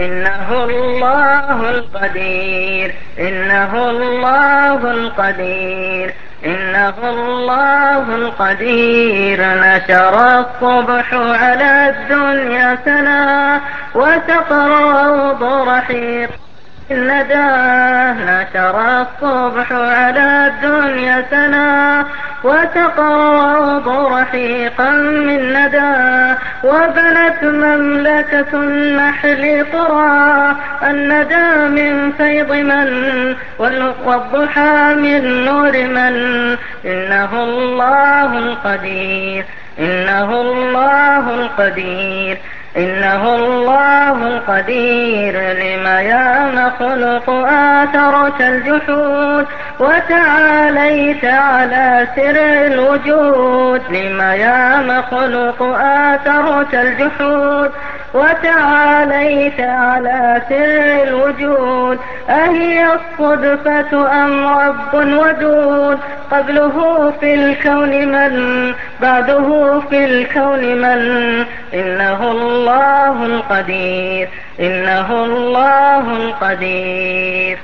إنه الله القدير إنه الله القدير إنه الله القدير. نشر الصبح على الدنيا سنا وسقر روض رحيق. نداه نشر الصبح على الدنيا سنا وتقرض رحيقا من ندى وبنت مملكة النحل قرى الندى من فيض من والضحى من نور من إنه الله القدير إنه الله القدير إنه الله القدير لما يا مخلوق آثرت الجحود وتعاليت على سر الوجود لما يا مخلوق آثرت الجحود وتعاليت على سر الوجود أهي الصدفة أم رب ودود قبله في الكون من بعده في الكون من إنه الله القدير. إنه الله القدير.